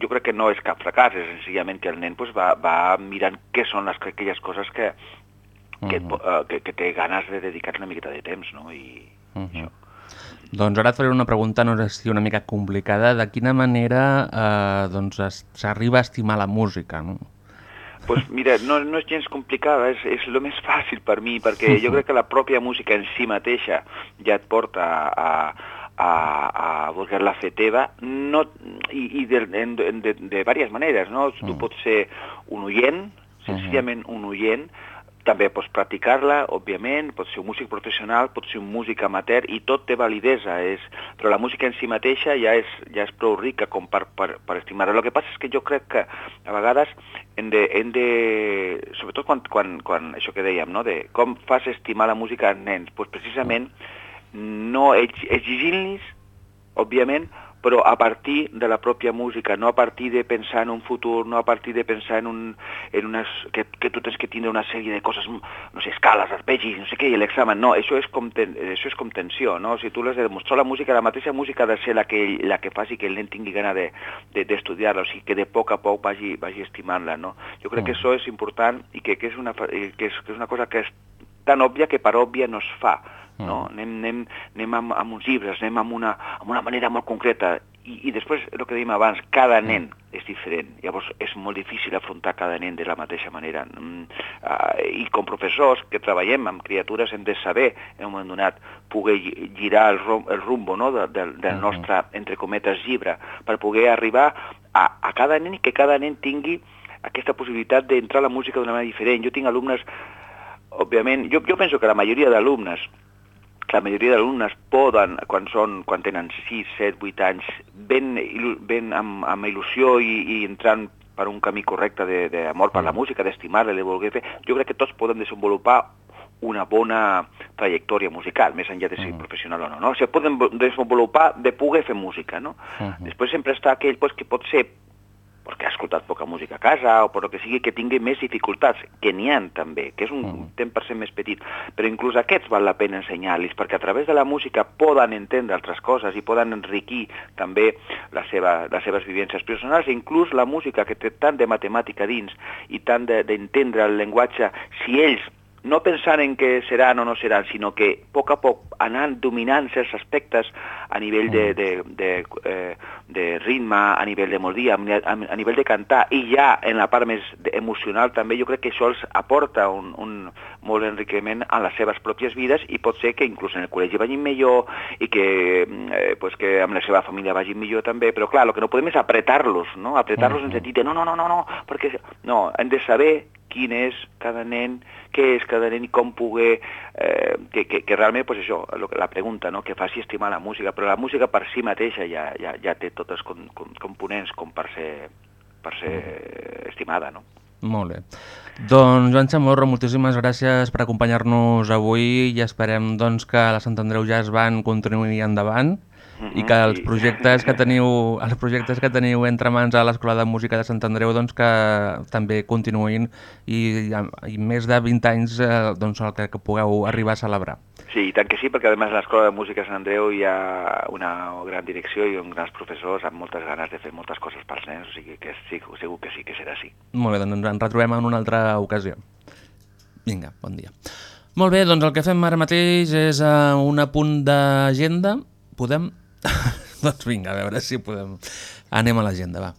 jo crec que no és cap fracàs, és senzillament que el nen pues, va, va mirant què són les, aquelles coses que, que, et po- eh, que, que té ganes de dedicar una miqueta de temps, no? I, Uh -huh. Doncs ara et faré una pregunta, no sé si una mica complicada, de quina manera eh, doncs s'arriba a estimar la música, no? pues mira, no, no és gens complicada, és, és el més fàcil per mi, perquè jo crec que la pròpia música en si mateixa ja et porta a, a, a voler-la fer teva, no, i, i de, de, de, de diverses maneres, no? Tu Mm. pots ser un oient, senzillament un oient, també pots practicar-la, òbviament, pots ser un músic professional, pots ser un músic amateur, i tot té validesa, és... però la música en si mateixa ja és, ja és prou rica com per, per, per estimar-la. El que passa és que jo crec que a vegades hem de, hem de sobretot quan, quan, quan això que dèiem, no? de com fas estimar la música als nens, doncs precisament no exi- exigint-los, òbviament, però a partir de la pròpia música, no a partir de pensar en un futur, no a partir de pensar en, un, en unes, que, que tu tens que tindre una sèrie de coses, no sé, escales, arpegis, no sé què, i l'examen, no, això és com, ten, això és com tensió, no? Si tu l'has de demostrar la música, la mateixa música ha de ser la que, la que faci que el nen tingui gana d'estudiar-la, de, d'estudiar-la, o sigui, que de poc a poc vagi, vagi estimant-la, no? Jo crec que això és important i que, que, és una, eh, que, és, que és una cosa que és tan òbvia que per òbvia no es fa, no? Anem, anem, anem amb, amb uns llibres, anem amb una, amb una manera molt concreta i, i després, el que dèiem abans, cada nen és diferent, llavors és molt difícil afrontar cada nen de la mateixa manera. Mm, uh, I com professors que treballem amb criatures hem de saber, en un moment donat, poder gi- girar el, rum, el rumbo no? de, del, del nostre, entre cometes, llibre, per poder arribar a, a cada nen i que cada nen tingui aquesta possibilitat d'entrar a la música d'una manera diferent. Jo tinc alumnes òbviament, jo, jo penso que la majoria d'alumnes la majoria d'alumnes poden, quan, són, quan tenen 6, 7, 8 anys, ben, ben amb, amb il·lusió i, i entrant per un camí correcte de- d'amor per la música, d'estimar-la, de voler fer, jo crec que tots poden desenvolupar una bona trajectòria musical, més enllà de ser professional o no, no? O sigui, poden desenvolupar de poder fer música, no? Després sempre està aquell pues, que pot ser perquè ha escoltat poca música a casa o per que sigui, que tingui més dificultats, que n'hi han també, que és un mm. 10% més petit, però inclús aquests val la pena ensenyar-los, perquè a través de la música poden entendre altres coses i poden enriquir també la seva, les seves vivències personals, inclús la música que té tant de matemàtica dins i tant de- d'entendre el llenguatge, si ells no pensant en què seran o no seran, sinó que a poc a poc anant dominant certs aspectes a nivell de, de, de, eh, de ritme, a nivell de melodia, a, nivell de cantar, i ja en la part més emocional també jo crec que això els aporta un, un molt enriquiment a les seves pròpies vides i pot ser que inclús en el col·legi vagin millor i que, eh, pues que amb la seva família vagin millor també, però clar, el que no podem és apretar-los, no? apretar-los en el sentit de no, no, no, no, no, perquè no, hem de saber quin és cada nen, què és cada nen i com poder, eh, que, que, que realment, pues això, la pregunta, no? que faci estimar la música, però la música per si mateixa ja, ja, ja té tots els com, com, components com per ser, per ser estimada, no? Molt bé. Doncs, Joan Chamorro, moltíssimes gràcies per acompanyar-nos avui i esperem doncs, que la Sant Andreu Jazz Band continuï endavant i que els projectes que teniu els projectes que teniu entre mans a l'Escola de Música de Sant Andreu doncs, que també continuïn i, i més de 20 anys eh, doncs, el que, que pugueu arribar a celebrar. Sí, i tant que sí, perquè a més a l'Escola de Música de Sant Andreu hi ha una gran direcció i uns grans professors amb moltes ganes de fer moltes coses pels nens, o sigui que sí, segur que sí, que serà així. Molt bé, doncs ens retrobem en una altra ocasió. Vinga, bon dia. Molt bé, doncs el que fem ara mateix és uh, un apunt d'agenda. Podem? doncs vinga, a veure si podem. Anem a l'agenda, va.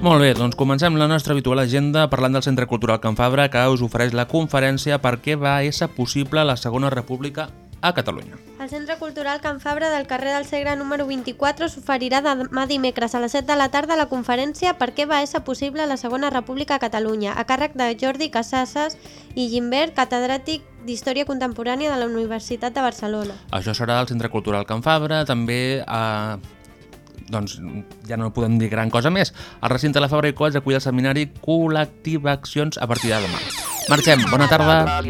Molt bé, doncs comencem la nostra habitual agenda parlant del Centre Cultural Can Fabra que us ofereix la conferència Per què va ésser possible la Segona República a Catalunya. El Centre Cultural Can Fabra del carrer del Segre número 24 s'oferirà demà dimecres a les 7 de la tarda la conferència Per què va ésser possible la Segona República a Catalunya, a càrrec de Jordi Casasses i Gimbert, catedràtic d'Història Contemporània de la Universitat de Barcelona. Això serà al Centre Cultural Can Fabra, també a... Doncs ja no podem dir gran cosa més. El recinte de la Fabra i Coats acull el seminari Col·lectiva Accions a partir de demà. Marxem, bona tarda.